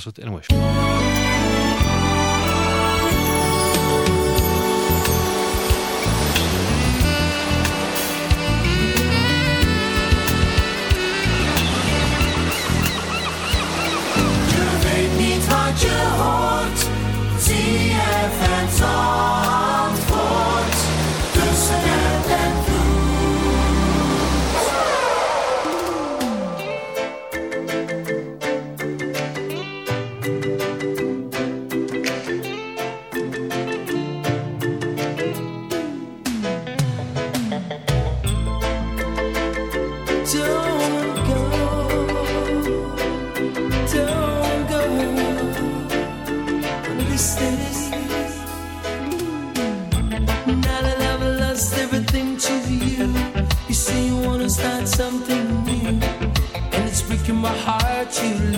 So, anyway. what you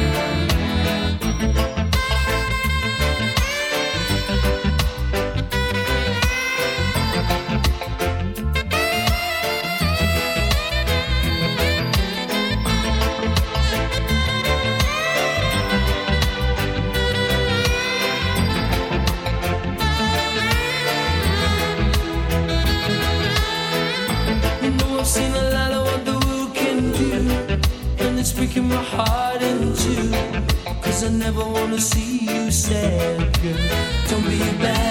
I never wanna see you sad, girl. Don't be a bad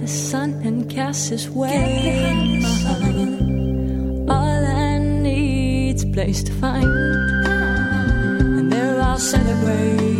the sun and cast his way behind. All I need's place to find, and there I'll celebrate.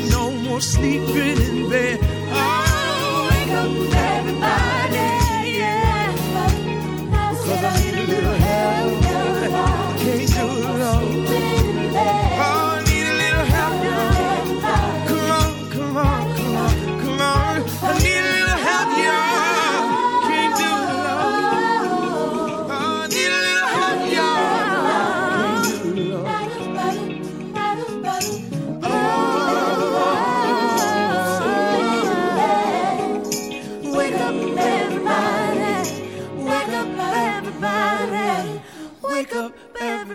No more sleeping in bed. Oh, wake up, everybody.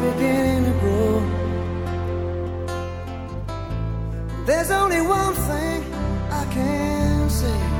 beginning to grow. There's only one thing I can say.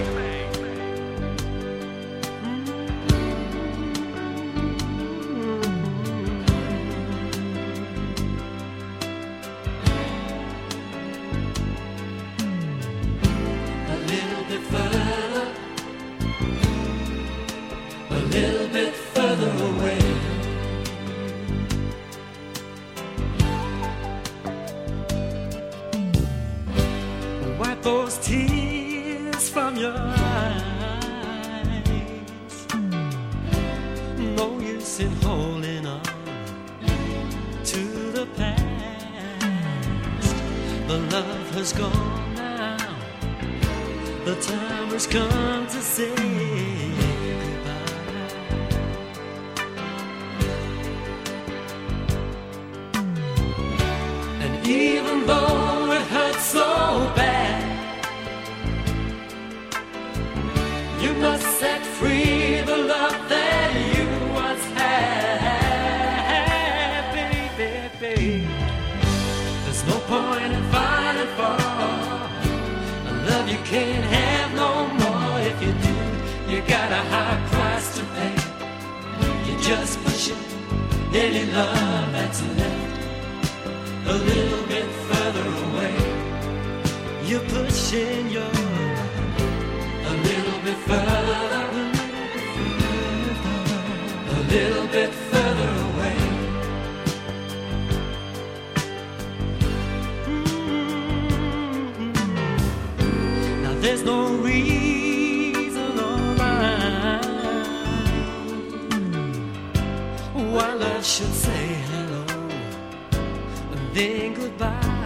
There's no reason or rhyme why love should say hello and then goodbye.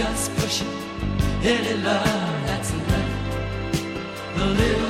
just pushing any love that's left. The little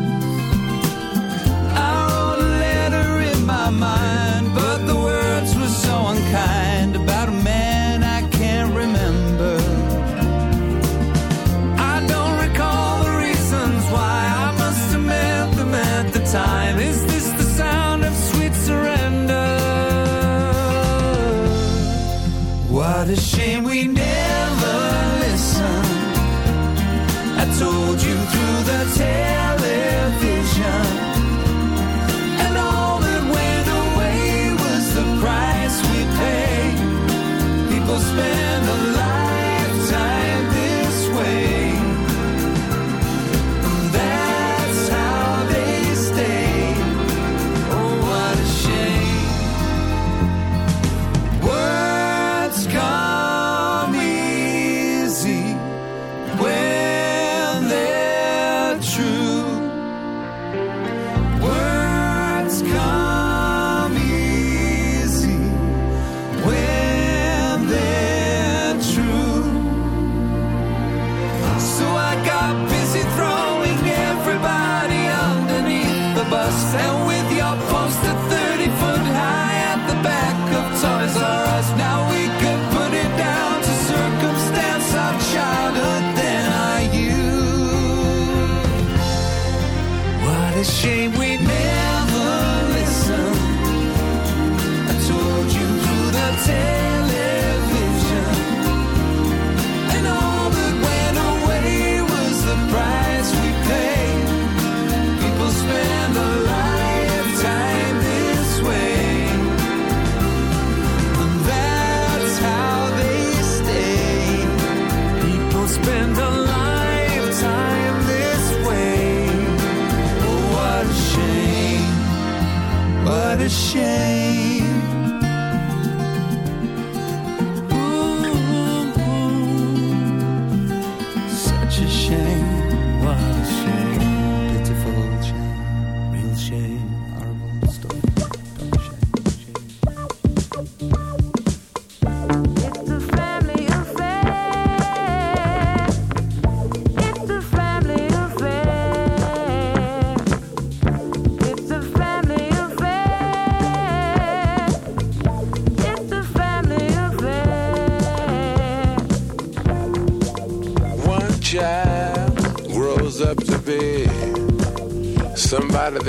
Shame.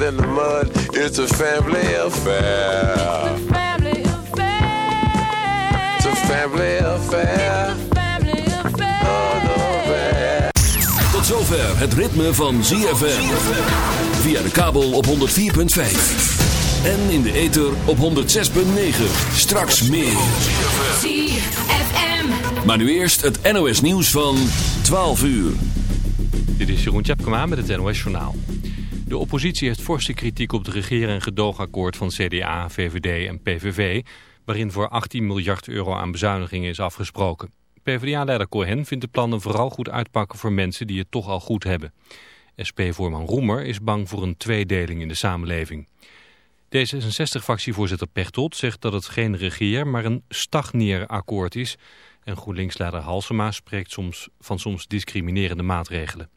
The mud. It's a family affair. Family affair. It's a family affair. Family affair. Tot zover het ritme van ZFM. Via de kabel op 104.5. En in de ether op 106.9. Straks meer. ZFM. Maar nu eerst het NOS nieuws van 12 uur. Dit is Jeroen Tjepkema met het NOS Journaal. De oppositie heeft forse kritiek op het regeren- en gedoogakkoord van CDA, VVD en PVV... waarin voor 18 miljard euro aan bezuinigingen is afgesproken. PvdA-leider Cohen vindt de plannen vooral goed uitpakken voor mensen die het toch al goed hebben. SP-voorman Roemer is bang voor een tweedeling in de samenleving. D66-fractievoorzitter Pechtold zegt dat het geen regeer, maar een stagneerakkoord is... En GroenLinks-leider spreekt soms van soms discriminerende maatregelen.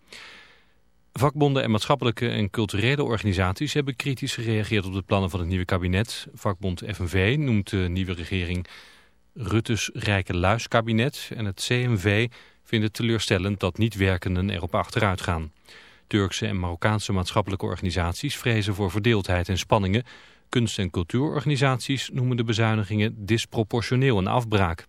Vakbonden en maatschappelijke en culturele organisaties hebben kritisch gereageerd op de plannen van het nieuwe kabinet. Vakbond FNV noemt de nieuwe regering Rutte's rijke luiskabinet en het CNV vindt het teleurstellend dat niet-werkenden erop achteruit gaan. Turkse en Marokkaanse maatschappelijke organisaties vrezen voor verdeeldheid en spanningen. Kunst- en cultuurorganisaties noemen de bezuinigingen disproportioneel en afbraak.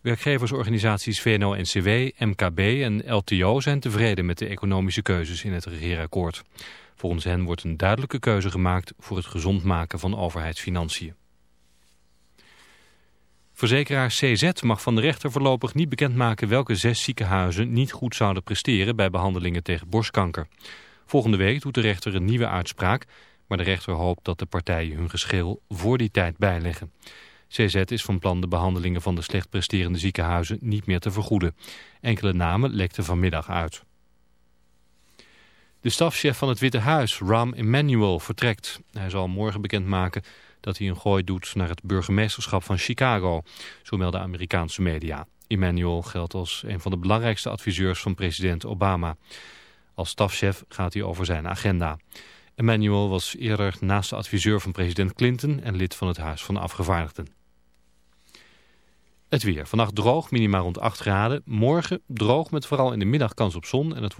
Werkgeversorganisaties VNO-NCW, MKB en LTO zijn tevreden met de economische keuzes in het regeerakkoord. Volgens hen wordt een duidelijke keuze gemaakt voor het gezond maken van overheidsfinanciën. Verzekeraar CZ mag van de rechter voorlopig niet bekendmaken welke zes ziekenhuizen niet goed zouden presteren bij behandelingen tegen borstkanker. Volgende week doet de rechter een nieuwe uitspraak, maar de rechter hoopt dat de partijen hun geschil voor die tijd bijleggen. CZ is van plan de behandelingen van de slecht presterende ziekenhuizen niet meer te vergoeden. Enkele namen lekten vanmiddag uit. De stafchef van het Witte Huis, Rahm Emanuel, vertrekt. Hij zal morgen bekendmaken dat hij een gooi doet naar het burgemeesterschap van Chicago, zo melden Amerikaanse media. Emanuel geldt als een van de belangrijkste adviseurs van president Obama. Als stafchef gaat hij over zijn agenda. Emanuel was eerder naast de adviseur van president Clinton en lid van het Huis van de Afgevaardigden. Het weer. Vannacht droog, minimaal rond 8 graden. Morgen droog met vooral in de middag kans op zon en het wordt